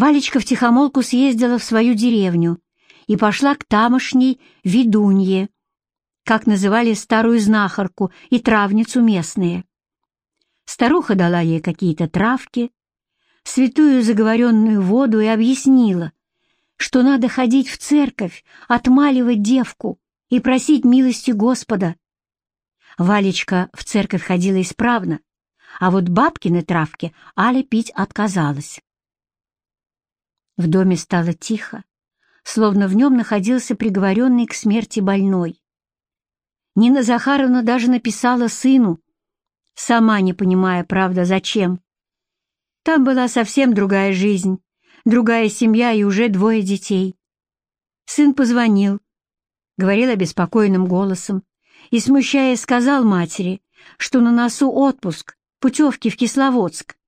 Валечка втихомолку съездила в свою деревню и пошла к тамошней ведунье, как называли старую знахарку и травницу местные. Старуха дала ей какие-то травки, святую заговоренную воду и объяснила, что надо ходить в церковь, отмаливать девку и просить милости Господа. Валечка в церковь ходила исправно, а вот бабкины травки Аля пить отказалась. В доме стало тихо, словно в нем находился приговоренный к смерти больной. Нина Захаровна даже написала сыну, сама не понимая, правда, зачем. Там была совсем другая жизнь, другая семья и уже двое детей. Сын позвонил, говорил обеспокоенным голосом и, смущаясь, сказал матери, что на носу отпуск, путевки в Кисловодск.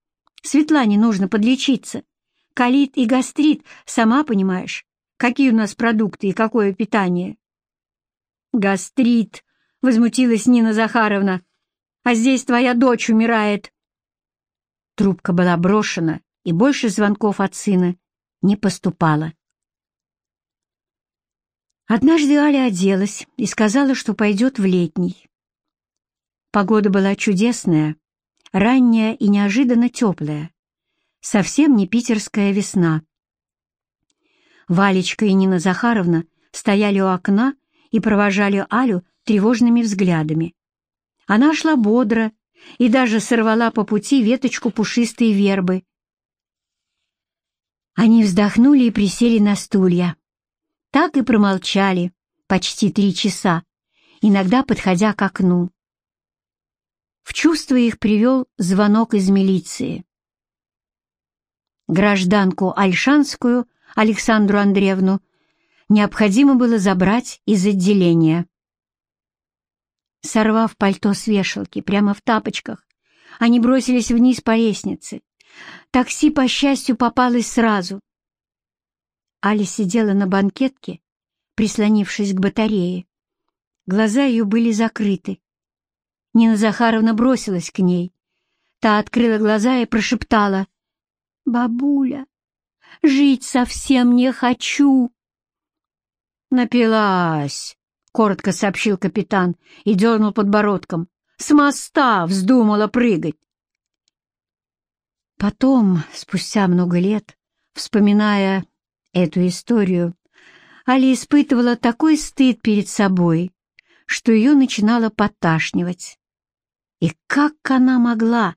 Светлане нужно подлечиться. Колит и гастрит, сама понимаешь, какие у нас продукты и какое питание. «Гастрит!» — возмутилась Нина Захаровна. «А здесь твоя дочь умирает!» Трубка была брошена, и больше звонков от сына не поступало. Однажды Аля оделась и сказала, что пойдет в летний. Погода была чудесная, ранняя и неожиданно теплая, совсем не питерская весна. Валечка и Нина Захаровна стояли у окна и провожали Алю тревожными взглядами. Она шла бодро и даже сорвала по пути веточку пушистой вербы. Они вздохнули и присели на стулья. Так и промолчали почти три часа, иногда подходя к окну. В чувство их привел звонок из милиции. Гражданку Альшанскую Александру Андреевну необходимо было забрать из отделения. Сорвав пальто с вешалки прямо в тапочках, они бросились вниз по лестнице. Такси, по счастью, попалось сразу. Аля сидела на банкетке, прислонившись к батарее. Глаза ее были закрыты. Нина Захаровна бросилась к ней. Та открыла глаза и прошептала. «Бабуля, жить совсем не хочу!» «Напилась!» — коротко сообщил капитан и дернул подбородком. «С моста вздумала прыгать!» Потом, спустя много лет, вспоминая эту историю, Али испытывала такой стыд перед собой, что ее начинало поташнивать. И как она могла?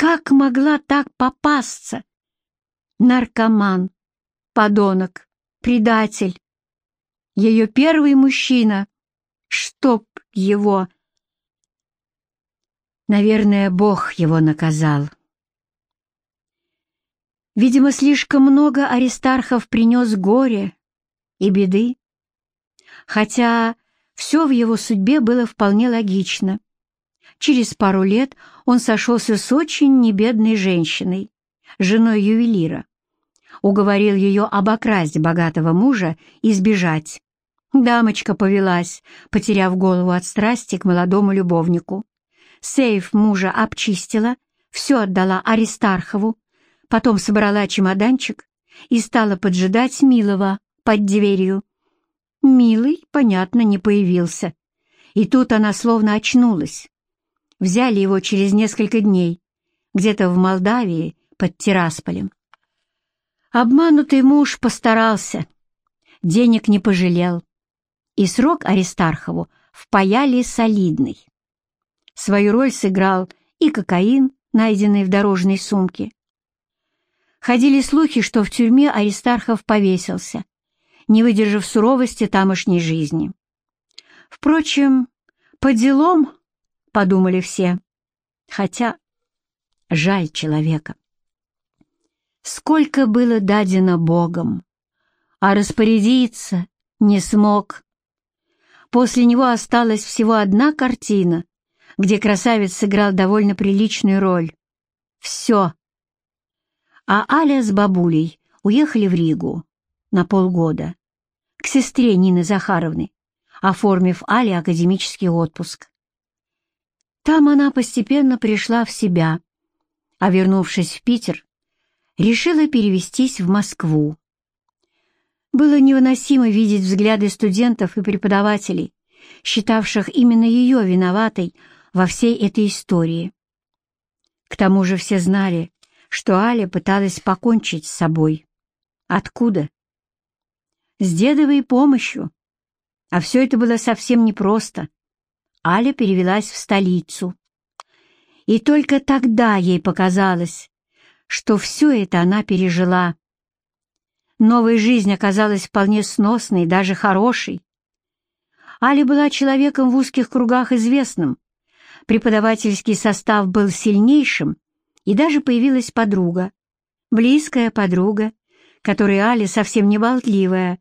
Как могла так попасться? Наркоман, подонок, предатель. Ее первый мужчина. Чтоб его... Наверное, Бог его наказал. Видимо, слишком много аристархов принес горе и беды, хотя все в его судьбе было вполне логично. Через пару лет он сошелся с очень небедной женщиной, женой ювелира. Уговорил ее обокрасть богатого мужа и сбежать. Дамочка повелась, потеряв голову от страсти к молодому любовнику. Сейф мужа обчистила, все отдала Аристархову, потом собрала чемоданчик и стала поджидать Милова под дверью. Милый, понятно, не появился. И тут она словно очнулась. Взяли его через несколько дней, где-то в Молдавии, под Тирасполем. Обманутый муж постарался, денег не пожалел, и срок Аристархову впаяли солидный. Свою роль сыграл и кокаин, найденный в дорожной сумке. Ходили слухи, что в тюрьме Аристархов повесился, не выдержав суровости тамошней жизни. Впрочем, по делам — подумали все. Хотя жаль человека. Сколько было дадено Богом, а распорядиться не смог. После него осталась всего одна картина, где красавец сыграл довольно приличную роль. Все. А Аля с бабулей уехали в Ригу на полгода к сестре Нины Захаровны, оформив Але академический отпуск. Там она постепенно пришла в себя, а вернувшись в Питер, решила перевестись в Москву. Было невыносимо видеть взгляды студентов и преподавателей, считавших именно ее виноватой во всей этой истории. К тому же все знали, что Аля пыталась покончить с собой. Откуда? С дедовой помощью. А все это было совсем непросто. Аля перевелась в столицу. И только тогда ей показалось, что все это она пережила. Новая жизнь оказалась вполне сносной, даже хорошей. Аля была человеком в узких кругах известным. Преподавательский состав был сильнейшим, и даже появилась подруга, близкая подруга, которой Аля, совсем не болтливая,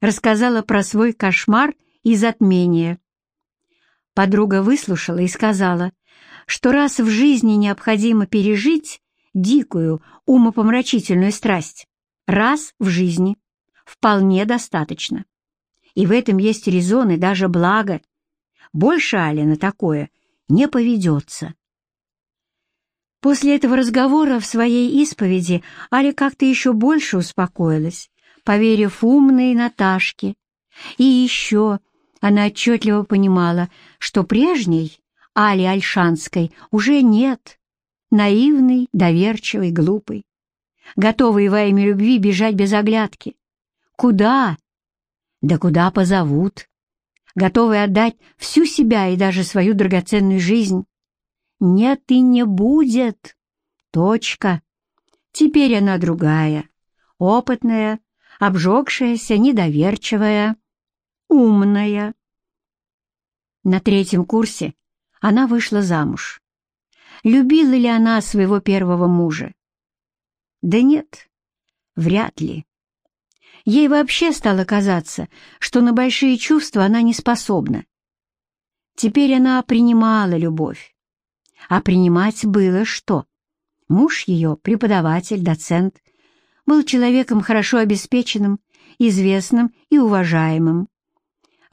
рассказала про свой кошмар и затмение. Подруга выслушала и сказала, что раз в жизни необходимо пережить дикую, умопомрачительную страсть, раз в жизни вполне достаточно. И в этом есть резон и даже благо. Больше Аля на такое не поведется. После этого разговора в своей исповеди Аля как-то еще больше успокоилась, поверив умной Наташке. И еще она отчетливо понимала, что прежней Али Альшанской уже нет, наивной, доверчивой, глупой, готовой во имя любви бежать без оглядки. Куда? Да куда позовут? Готовой отдать всю себя и даже свою драгоценную жизнь. Нет и не будет. Точка. Теперь она другая, опытная, обжегшаяся, недоверчивая, умная. На третьем курсе она вышла замуж. Любила ли она своего первого мужа? Да нет, вряд ли. Ей вообще стало казаться, что на большие чувства она не способна. Теперь она принимала любовь. А принимать было что? Муж ее, преподаватель, доцент, был человеком хорошо обеспеченным, известным и уважаемым.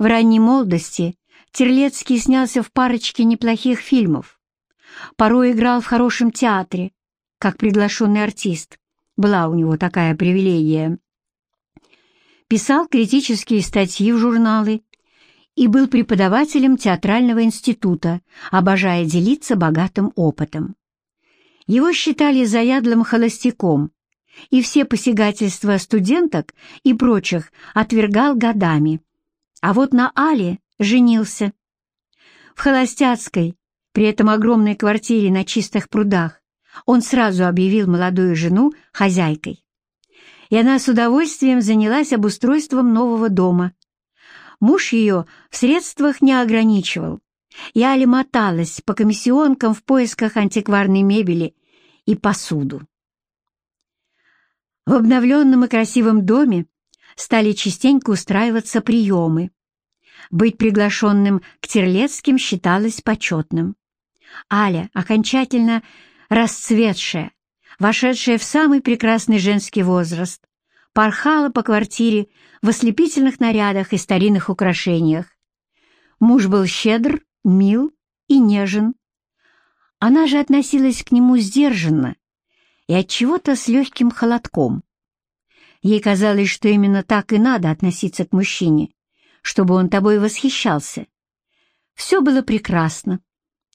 В ранней молодости Терлецкий снялся в парочке неплохих фильмов. Порой играл в хорошем театре, как приглашенный артист. Была у него такая привилегия. Писал критические статьи в журналы и был преподавателем театрального института, обожая делиться богатым опытом. Его считали заядлым холостяком, и все посягательства студенток и прочих отвергал годами. А вот на Але женился. В холостяцкой, при этом огромной квартире на чистых прудах, он сразу объявил молодую жену хозяйкой. И она с удовольствием занялась обустройством нового дома. Муж ее в средствах не ограничивал, и Аля моталась по комиссионкам в поисках антикварной мебели и посуду. В обновленном и красивом доме стали частенько устраиваться приемы. Быть приглашенным к Терлецким считалось почетным. Аля, окончательно расцветшая, вошедшая в самый прекрасный женский возраст, порхала по квартире в ослепительных нарядах и старинных украшениях. Муж был щедр, мил и нежен. Она же относилась к нему сдержанно, и от чего-то с легким холодком. Ей казалось, что именно так и надо относиться к мужчине, чтобы он тобой восхищался. Все было прекрасно.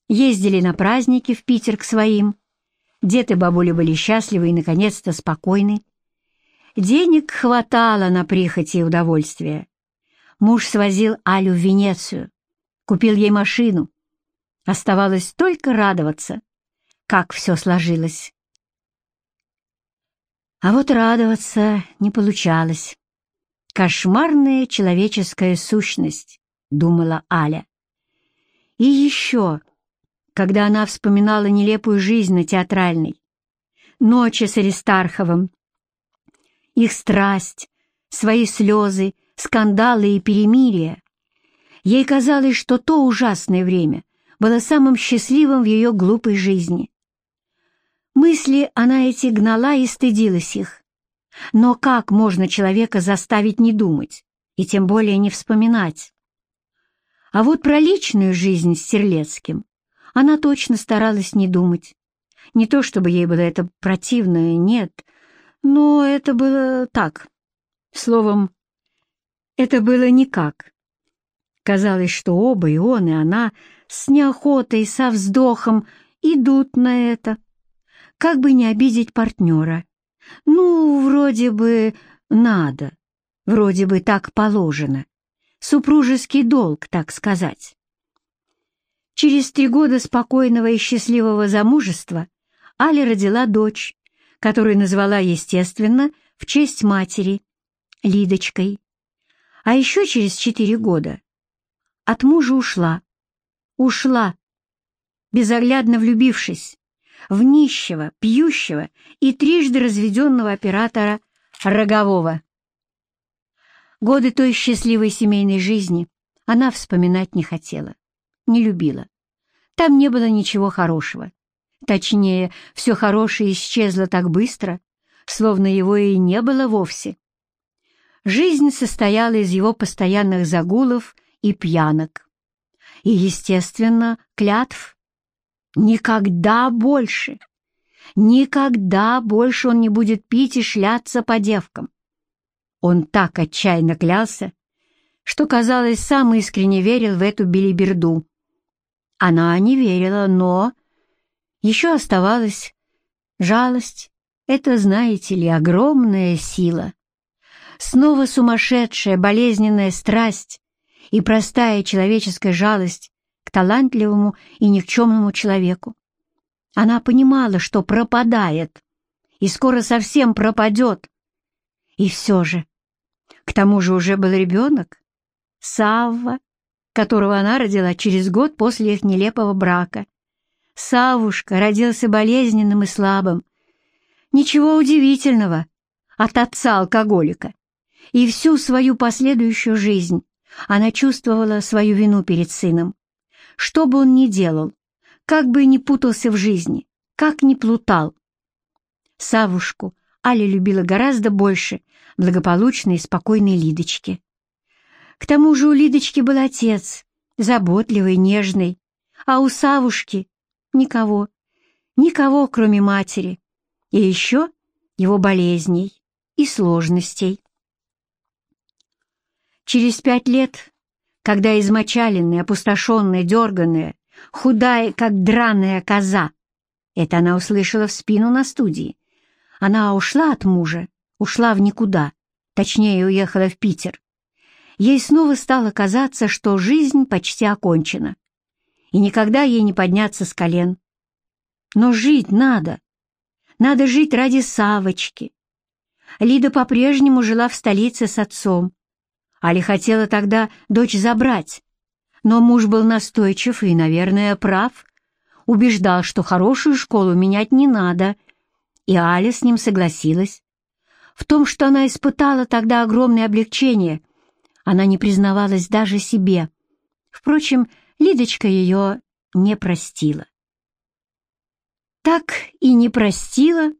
Ездили на праздники в Питер к своим. Дед и бабуля были счастливы и, наконец-то, спокойны. Денег хватало на прихоти и удовольствие. Муж свозил Алю в Венецию, купил ей машину. Оставалось только радоваться, как все сложилось. А вот радоваться не получалось. «Кошмарная человеческая сущность», — думала Аля. И еще, когда она вспоминала нелепую жизнь на театральной, ночи с Аристарховым, их страсть, свои слезы, скандалы и перемирия, ей казалось, что то ужасное время было самым счастливым в ее глупой жизни. Мысли она эти гнала и стыдилась их. Но как можно человека заставить не думать, и тем более не вспоминать? А вот про личную жизнь с Терлецким она точно старалась не думать. Не то чтобы ей было это противно, нет, но это было так. Словом, это было никак. Казалось, что оба, и он, и она, с неохотой, со вздохом, идут на это. Как бы не обидеть партнера. Ну, вроде бы надо, вроде бы так положено. Супружеский долг, так сказать. Через три года спокойного и счастливого замужества Аля родила дочь, которую назвала, естественно, в честь матери, Лидочкой. А еще через четыре года от мужа ушла. Ушла, безоглядно влюбившись в нищего, пьющего и трижды разведенного оператора Рогового. Годы той счастливой семейной жизни она вспоминать не хотела, не любила. Там не было ничего хорошего. Точнее, все хорошее исчезло так быстро, словно его и не было вовсе. Жизнь состояла из его постоянных загулов и пьянок. И, естественно, клятв. Никогда больше, никогда больше он не будет пить и шляться по девкам. Он так отчаянно клялся, что, казалось, сам искренне верил в эту билиберду. Она не верила, но еще оставалась жалость. Это, знаете ли, огромная сила. Снова сумасшедшая, болезненная страсть и простая человеческая жалость талантливому и никчемному человеку. Она понимала, что пропадает, и скоро совсем пропадет. И все же, к тому же уже был ребенок, Савва, которого она родила через год после их нелепого брака. Савушка родился болезненным и слабым. Ничего удивительного от отца-алкоголика. И всю свою последующую жизнь она чувствовала свою вину перед сыном. Что бы он ни делал, как бы ни путался в жизни, как ни плутал. Савушку Аля любила гораздо больше благополучной и спокойной Лидочки. К тому же у Лидочки был отец, заботливый, нежный, а у Савушки никого, никого, кроме матери, и еще его болезней и сложностей. Через пять лет, когда измочаленная, опустошенная, дерганная, худая, как драная коза, это она услышала в спину на студии, она ушла от мужа, ушла в никуда, точнее, уехала в Питер ей снова стало казаться, что жизнь почти окончена, и никогда ей не подняться с колен. Но жить надо. Надо жить ради Савочки. Лида по-прежнему жила в столице с отцом. Али хотела тогда дочь забрать, но муж был настойчив и, наверное, прав. Убеждал, что хорошую школу менять не надо, и Аля с ним согласилась. В том, что она испытала тогда огромное облегчение, она не признавалась даже себе. Впрочем, Лидочка ее не простила. Так и не простила,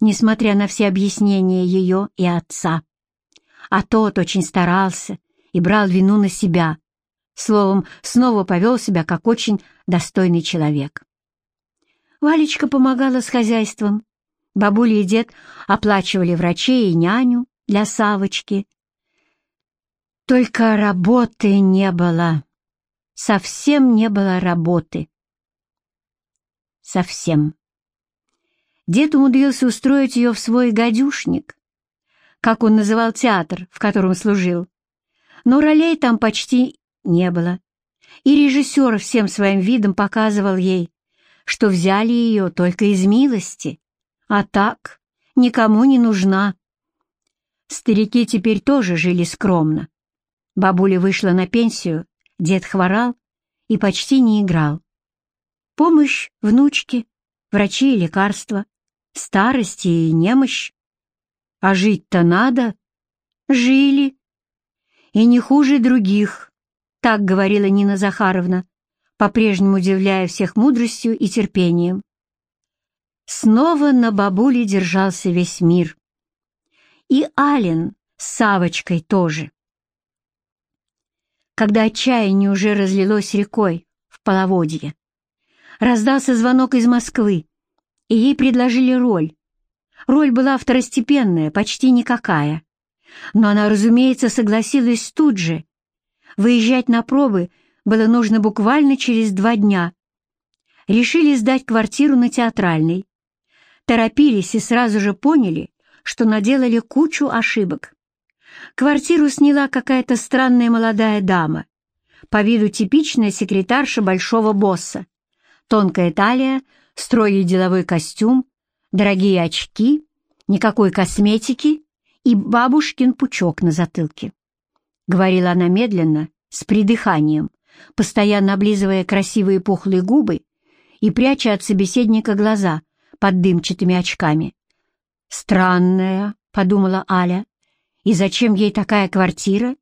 несмотря на все объяснения ее и отца. А тот очень старался и брал вину на себя. Словом, снова повел себя как очень достойный человек. Валечка помогала с хозяйством. Бабуля и дед оплачивали врачей и няню для Савочки, только работы не было. Совсем не было работы. Совсем. Дед умудрился устроить ее в свой гадюшник, как он называл театр, в котором служил. Но ролей там почти не было. И режиссер всем своим видом показывал ей, что взяли ее только из милости, а так никому не нужна. Старики теперь тоже жили скромно. Бабуля вышла на пенсию, дед хворал и почти не играл. Помощь внучке, врачи и лекарства, старость и немощь. А жить-то надо. Жили. И не хуже других, так говорила Нина Захаровна, по-прежнему удивляя всех мудростью и терпением. Снова на бабуле держался весь мир. И Ален с Савочкой тоже когда отчаяние уже разлилось рекой в половодье. Раздался звонок из Москвы, и ей предложили роль. Роль была второстепенная, почти никакая. Но она, разумеется, согласилась тут же. Выезжать на пробы было нужно буквально через два дня. Решили сдать квартиру на театральной. Торопились и сразу же поняли, что наделали кучу ошибок. Квартиру сняла какая-то странная молодая дама, по виду типичная секретарша большого босса. Тонкая талия, строгий деловой костюм, дорогие очки, никакой косметики и бабушкин пучок на затылке. Говорила она медленно, с придыханием, постоянно облизывая красивые пухлые губы и пряча от собеседника глаза под дымчатыми очками. «Странная», — подумала Аля, — «и зачем ей такая квартира?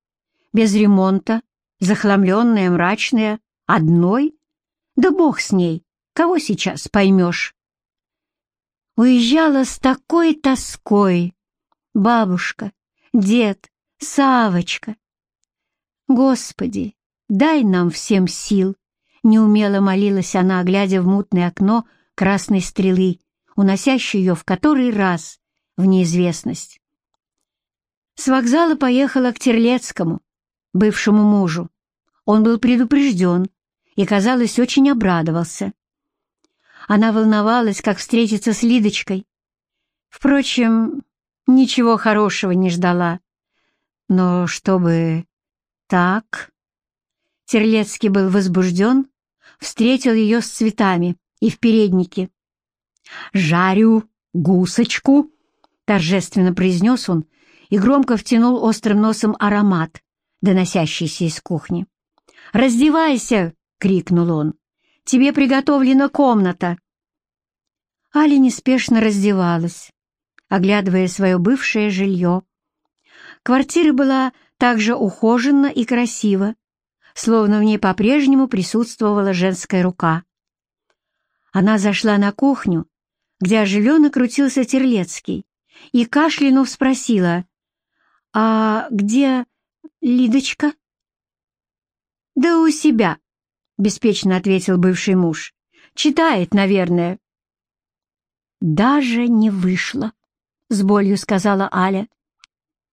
Без ремонта, захламленная, мрачная, одной? Да бог с ней, кого сейчас поймешь?» Уезжала с такой тоской. Бабушка, дед, Савочка. Господи, дай нам всем сил, неумело молилась она, глядя в мутное окно красной стрелы, уносящей ее в который раз в неизвестность. С вокзала поехала к Терлецкому, бывшему мужу. Он был предупрежден и, казалось, очень обрадовался. Она волновалась, как встретиться с Лидочкой. Впрочем, ничего хорошего не ждала. Но чтобы так... Терлецкий был возбужден, встретил ее с цветами и в переднике. «Жарю гусочку!» — торжественно произнес он и громко втянул острым носом аромат, доносящийся из кухни. «Раздевайся!» — крикнул он. «Тебе приготовлена комната!» Аля неспешно раздевалась, оглядывая свое бывшее жилье. Квартира была также ухожена и красива, словно в ней по-прежнему присутствовала женская рука. Она зашла на кухню, где оживленно крутился Терлецкий, и кашлянув спросила, «А где Лидочка?» «Да у себя», — беспечно ответил бывший муж. «Читает, наверное». «Даже не вышло», — с болью сказала Аля.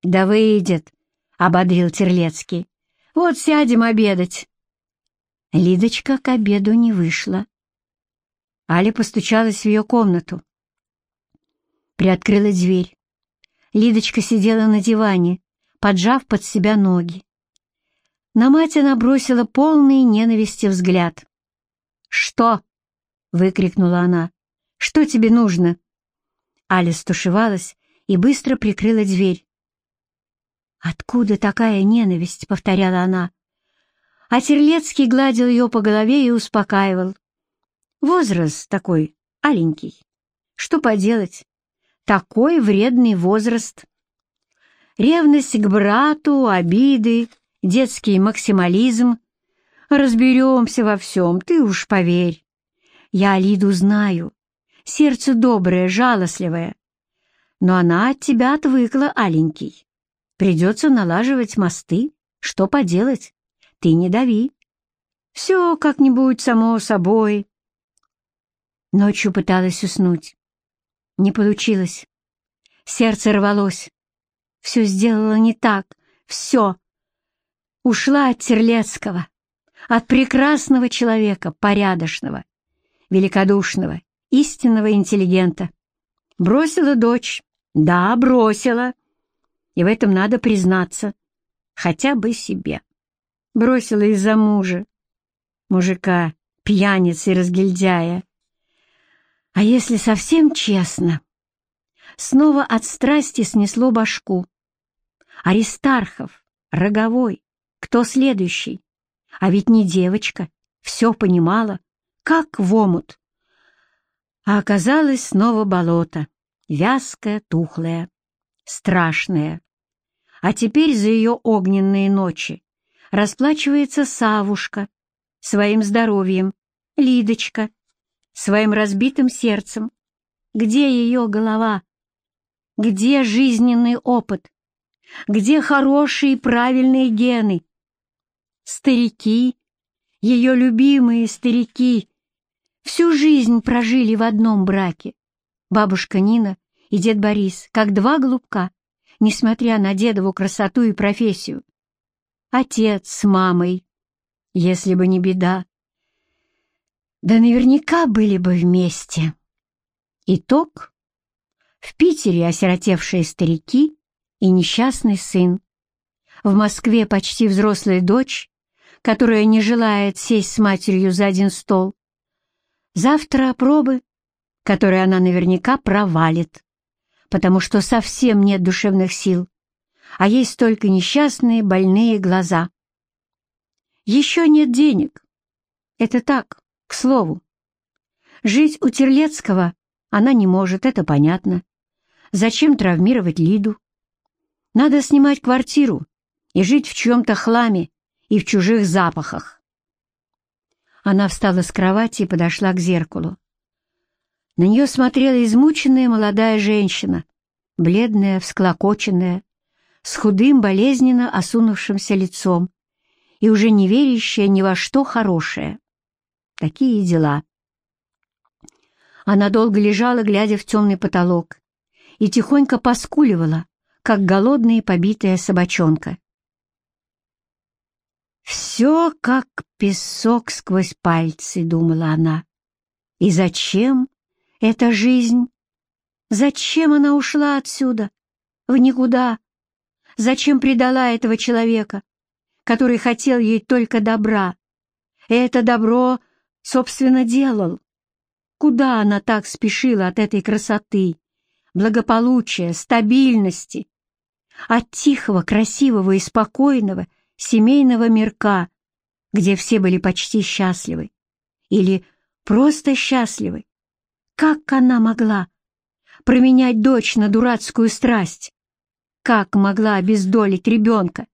«Да выйдет», — ободрил Терлецкий. «Вот сядем обедать». Лидочка к обеду не вышла. Аля постучалась в ее комнату. Приоткрыла дверь. Лидочка сидела на диване, поджав под себя ноги. На мать она бросила полный ненависти взгляд. «Что?» — выкрикнула она. «Что тебе нужно?» Аля стушевалась и быстро прикрыла дверь. «Откуда такая ненависть?» — повторяла она. А Терлецкий гладил ее по голове и успокаивал. «Возраст такой, аленький. Что поделать? Такой вредный возраст. Ревность к брату, обиды, детский максимализм. Разберемся во всем, ты уж поверь. Я Лиду знаю. Сердце доброе, жалостливое. Но она от тебя отвыкла, аленький. Придется налаживать мосты. Что поделать? Ты не дави. Все как-нибудь само собой. Ночью пыталась уснуть. Не получилось. Сердце рвалось. Все сделала не так. Все. Ушла от Терлецкого. От прекрасного человека, порядочного, великодушного, истинного интеллигента. Бросила дочь. Да, бросила и в этом надо признаться, хотя бы себе. Бросила из-за мужа, мужика, пьяницы и разгильдяя. А если совсем честно, снова от страсти снесло башку. Аристархов, Роговой, кто следующий? А ведь не девочка, все понимала, как в омут. А оказалось снова болото, вязкое, тухлое страшная. А теперь за ее огненные ночи расплачивается Савушка своим здоровьем, Лидочка своим разбитым сердцем. Где ее голова? Где жизненный опыт? Где хорошие и правильные гены? Старики, ее любимые старики, всю жизнь прожили в одном браке, бабушка Нина и дед Борис, как два голубка, несмотря на дедову красоту и профессию. Отец с мамой, если бы не беда. Да наверняка были бы вместе. Итог. В Питере осиротевшие старики и несчастный сын. В Москве почти взрослая дочь, которая не желает сесть с матерью за один стол. Завтра пробы, которые она наверняка провалит, потому что совсем нет душевных сил, а есть только несчастные больные глаза. Еще нет денег. Это так, к слову. Жить у Терлецкого она не может, это понятно. Зачем травмировать Лиду? Надо снимать квартиру и жить в чем-то хламе и в чужих запахах. Она встала с кровати и подошла к зеркалу. На нее смотрела измученная молодая женщина, бледная, всклокоченная, с худым, болезненно осунувшимся лицом и уже не верящая ни во что хорошее. Такие дела. Она долго лежала, глядя в темный потолок, и тихонько поскуливала, как голодная и побитая собачонка. «Все как песок сквозь пальцы», — думала она. «И зачем эта жизнь? Зачем она ушла отсюда? В никуда? Зачем предала этого человека, который хотел ей только добра? И это добро, собственно, делал. Куда она так спешила от этой красоты, благополучия, стабильности, от тихого, красивого и спокойного семейного мирка, где все были почти счастливы или просто счастливы. Как она могла променять дочь на дурацкую страсть? Как могла обездолить ребенка?